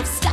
of.